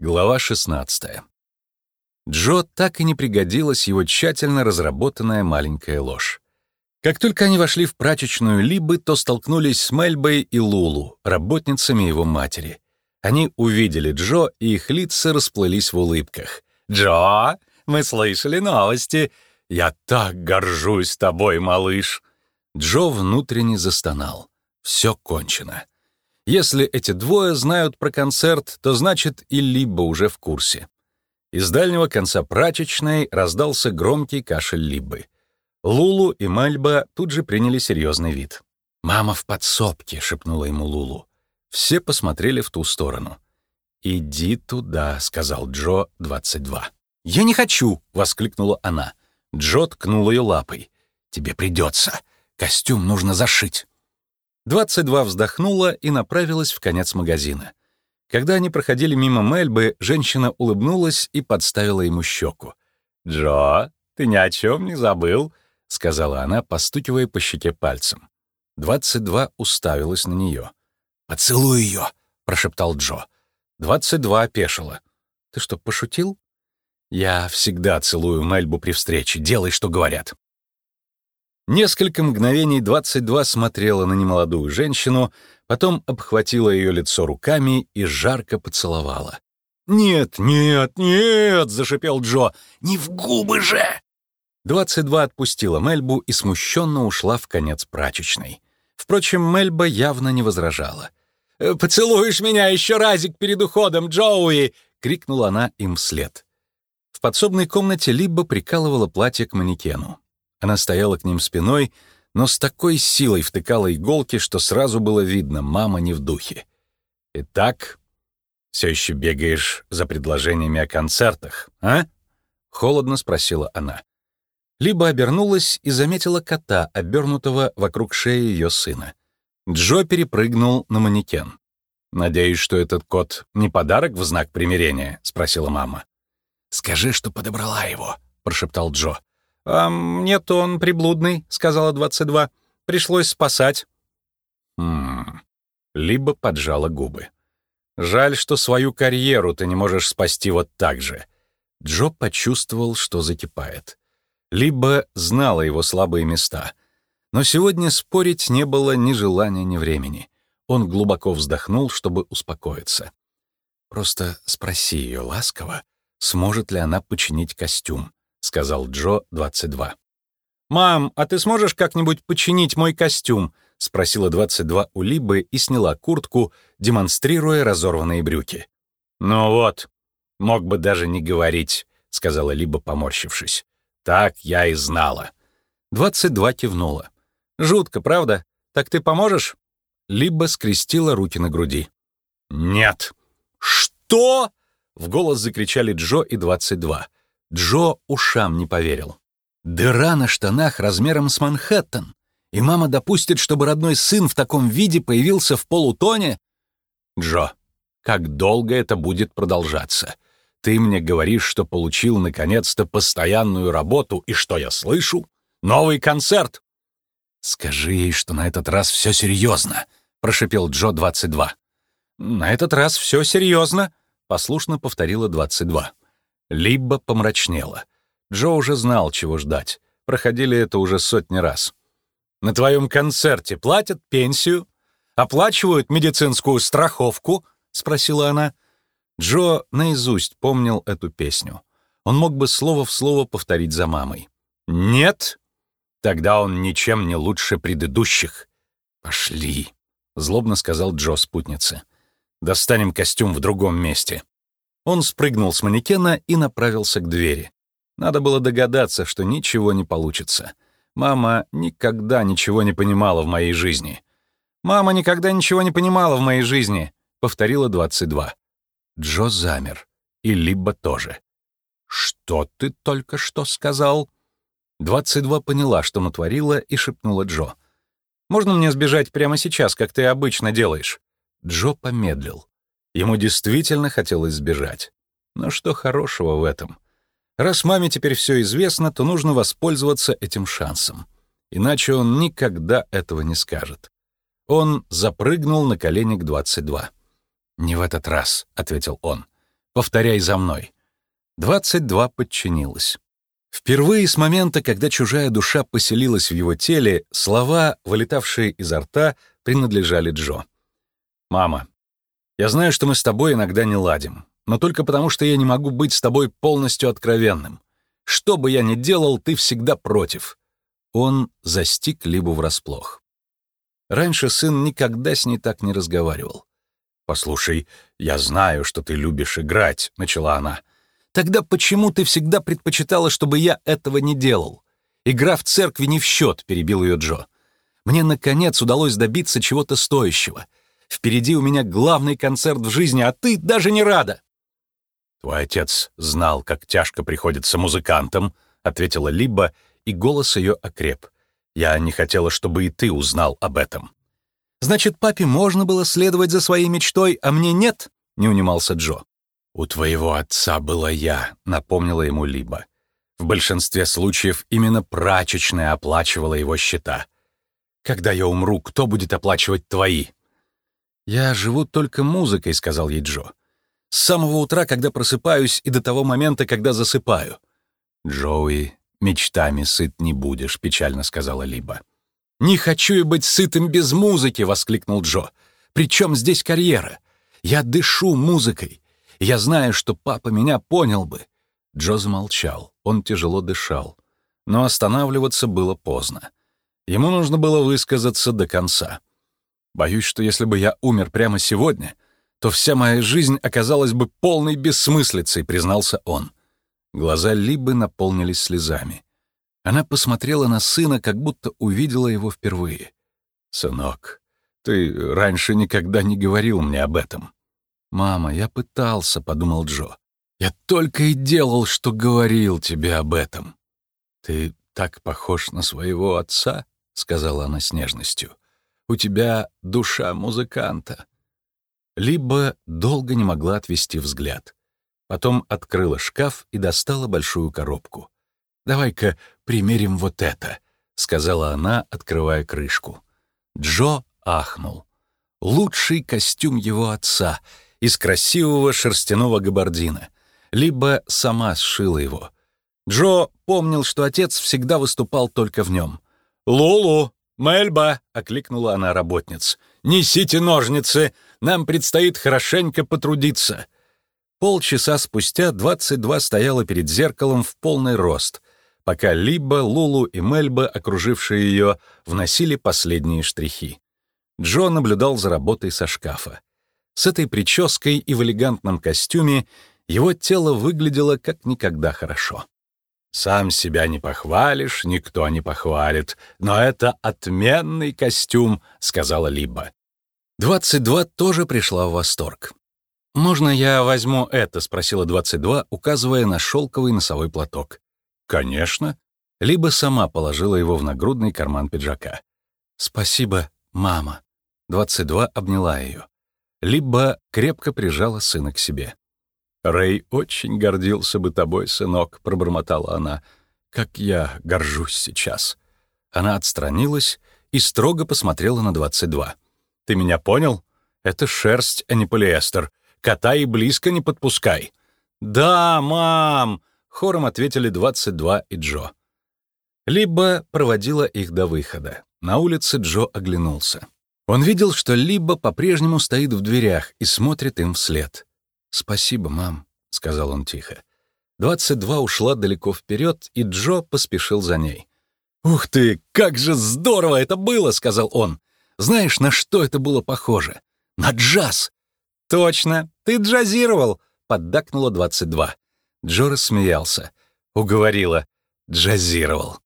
Глава 16. Джо так и не пригодилась его тщательно разработанная маленькая ложь. Как только они вошли в прачечную Либы, то столкнулись с Мельбой и Лулу, работницами его матери. Они увидели Джо, и их лица расплылись в улыбках. «Джо, мы слышали новости. Я так горжусь тобой, малыш!» Джо внутренне застонал. Все кончено. Если эти двое знают про концерт, то значит и Либо уже в курсе. Из дальнего конца прачечной раздался громкий кашель Либы. Лулу и Мальба тут же приняли серьезный вид. «Мама в подсобке», — шепнула ему Лулу. Все посмотрели в ту сторону. «Иди туда», — сказал Джо, 22. «Я не хочу!» — воскликнула она. Джо ткнул ее лапой. «Тебе придется. Костюм нужно зашить». 22 вздохнула и направилась в конец магазина. Когда они проходили мимо Мельбы, женщина улыбнулась и подставила ему щеку. «Джо, ты ни о чем не забыл», — сказала она, постукивая по щеке пальцем. 22 уставилась на нее. «Поцелуй ее», — прошептал Джо. 22 опешила. «Ты что, пошутил?» «Я всегда целую Мельбу при встрече. Делай, что говорят». Несколько мгновений 22 смотрела на немолодую женщину, потом обхватила ее лицо руками и жарко поцеловала. «Нет, нет, нет!» — зашипел Джо. «Не в губы же!» 22 отпустила Мельбу и смущенно ушла в конец прачечной. Впрочем, Мельба явно не возражала. «Э, «Поцелуешь меня еще разик перед уходом, Джоуи!» — крикнула она им вслед. В подсобной комнате Либба прикалывала платье к манекену. Она стояла к ним спиной, но с такой силой втыкала иголки, что сразу было видно, мама не в духе. «Итак, все еще бегаешь за предложениями о концертах, а?» — холодно спросила она. Либо обернулась и заметила кота, обернутого вокруг шеи ее сына. Джо перепрыгнул на манекен. «Надеюсь, что этот кот не подарок в знак примирения?» — спросила мама. «Скажи, что подобрала его», — прошептал Джо. «А нет, он приблудный», — сказала 22. «Пришлось спасать». «Хм...» Либо поджала губы. «Жаль, что свою карьеру ты не можешь спасти вот так же». Джо почувствовал, что закипает. Либо знала его слабые места. Но сегодня спорить не было ни желания, ни времени. Он глубоко вздохнул, чтобы успокоиться. «Просто спроси ее ласково, сможет ли она починить костюм. — сказал Джо, 22. «Мам, а ты сможешь как-нибудь починить мой костюм?» — спросила 22 у Либы и сняла куртку, демонстрируя разорванные брюки. «Ну вот, мог бы даже не говорить», — сказала Либа, поморщившись. «Так я и знала». 22 кивнула. «Жутко, правда? Так ты поможешь?» Либо скрестила руки на груди. «Нет». «Что?» — в голос закричали Джо и 22. Джо ушам не поверил. Дыра на штанах размером с Манхэттен. И мама допустит, чтобы родной сын в таком виде появился в полутоне? Джо, как долго это будет продолжаться? Ты мне говоришь, что получил наконец-то постоянную работу, и что я слышу? Новый концерт. Скажи ей, что на этот раз все серьезно, прошипел Джо 22. На этот раз все серьезно, послушно повторила 22. Либо помрачнело. Джо уже знал, чего ждать. Проходили это уже сотни раз. «На твоем концерте платят пенсию? Оплачивают медицинскую страховку?» — спросила она. Джо наизусть помнил эту песню. Он мог бы слово в слово повторить за мамой. «Нет? Тогда он ничем не лучше предыдущих». «Пошли», — злобно сказал Джо спутнице. «Достанем костюм в другом месте». Он спрыгнул с манекена и направился к двери. Надо было догадаться, что ничего не получится. Мама никогда ничего не понимала в моей жизни. «Мама никогда ничего не понимала в моей жизни», — повторила 22. Джо замер. И Либба тоже. «Что ты только что сказал?» 22 поняла, что натворила, и шепнула Джо. «Можно мне сбежать прямо сейчас, как ты обычно делаешь?» Джо помедлил. Ему действительно хотелось сбежать. Но что хорошего в этом? Раз маме теперь все известно, то нужно воспользоваться этим шансом. Иначе он никогда этого не скажет. Он запрыгнул на колени к 22. «Не в этот раз», — ответил он. Повторяй за мной». 22 подчинилась. Впервые с момента, когда чужая душа поселилась в его теле, слова, вылетавшие изо рта, принадлежали Джо. «Мама, я знаю, что мы с тобой иногда не ладим, но только потому, что я не могу быть с тобой полностью откровенным. Что бы я ни делал, ты всегда против». Он застиг Либу врасплох. Раньше сын никогда с ней так не разговаривал. «Послушай, я знаю, что ты любишь играть», — начала она. «Тогда почему ты всегда предпочитала, чтобы я этого не делал? Игра в церкви не в счет», — перебил ее Джо. «Мне, наконец, удалось добиться чего-то стоящего. Впереди у меня главный концерт в жизни, а ты даже не рада». «Твой отец знал, как тяжко приходится музыкантам», — ответила Либба, и голос ее окреп. «Я не хотела, чтобы и ты узнал об этом». Значит, папе можно было следовать за своей мечтой, а мне нет?» — не унимался Джо. «У твоего отца была я», — напомнила ему Либо. В большинстве случаев именно прачечная оплачивала его счета. «Когда я умру, кто будет оплачивать твои?» «Я живу только музыкой», — сказал ей Джо. «С самого утра, когда просыпаюсь, и до того момента, когда засыпаю». «Джоуи, мечтами сыт не будешь», — печально сказала Либо. «Не хочу и быть сытым без музыки!» — воскликнул Джо. «Причем здесь карьера? Я дышу музыкой. Я знаю, что папа меня понял бы». Джо замолчал. Он тяжело дышал. Но останавливаться было поздно. Ему нужно было высказаться до конца. «Боюсь, что если бы я умер прямо сегодня, то вся моя жизнь оказалась бы полной бессмыслицей», — признался он. Глаза Либы наполнились слезами. Она посмотрела на сына, как будто увидела его впервые. «Сынок, ты раньше никогда не говорил мне об этом». «Мама, я пытался», — подумал Джо. «Я только и делал, что говорил тебе об этом». «Ты так похож на своего отца», — сказала она с нежностью. «У тебя душа музыканта». Либо долго не могла отвести взгляд. Потом открыла шкаф и достала большую коробку. «Давай-ка примерим вот это», — сказала она, открывая крышку. Джо ахнул. Лучший костюм его отца из красивого шерстяного габардина. Либо сама сшила его. Джо помнил, что отец всегда выступал только в нем. «Лулу! Мельба!» — окликнула она работниц. «Несите ножницы! Нам предстоит хорошенько потрудиться!» Полчаса спустя 22 стояла перед зеркалом в полный рост — пока Либо, Лулу и Мельба, окружившие ее, вносили последние штрихи. Джо наблюдал за работой со шкафа. С этой прической и в элегантном костюме его тело выглядело как никогда хорошо. «Сам себя не похвалишь, никто не похвалит, но это отменный костюм», — сказала Либо. 22 тоже пришла в восторг. «Можно я возьму это?» — спросила 22, указывая на шелковый носовой платок. «Конечно». Либо сама положила его в нагрудный карман пиджака. «Спасибо, мама». 22 обняла ее. Либо крепко прижала сына к себе. «Рэй очень гордился бы тобой, сынок», — пробормотала она. «Как я горжусь сейчас». Она отстранилась и строго посмотрела на 22. «Ты меня понял? Это шерсть, а не полиэстер. Кота и близко не подпускай». «Да, мам!» Хором ответили 22 и Джо. Либо проводила их до выхода. На улице Джо оглянулся. Он видел, что Либо по-прежнему стоит в дверях и смотрит им вслед. «Спасибо, мам», — сказал он тихо. 22 ушла далеко вперед, и Джо поспешил за ней. «Ух ты, как же здорово это было!» — сказал он. «Знаешь, на что это было похоже? На джаз!» «Точно, ты джазировал!» — поддакнула 22. Джо рассмеялся. Уговорила. Джазировал.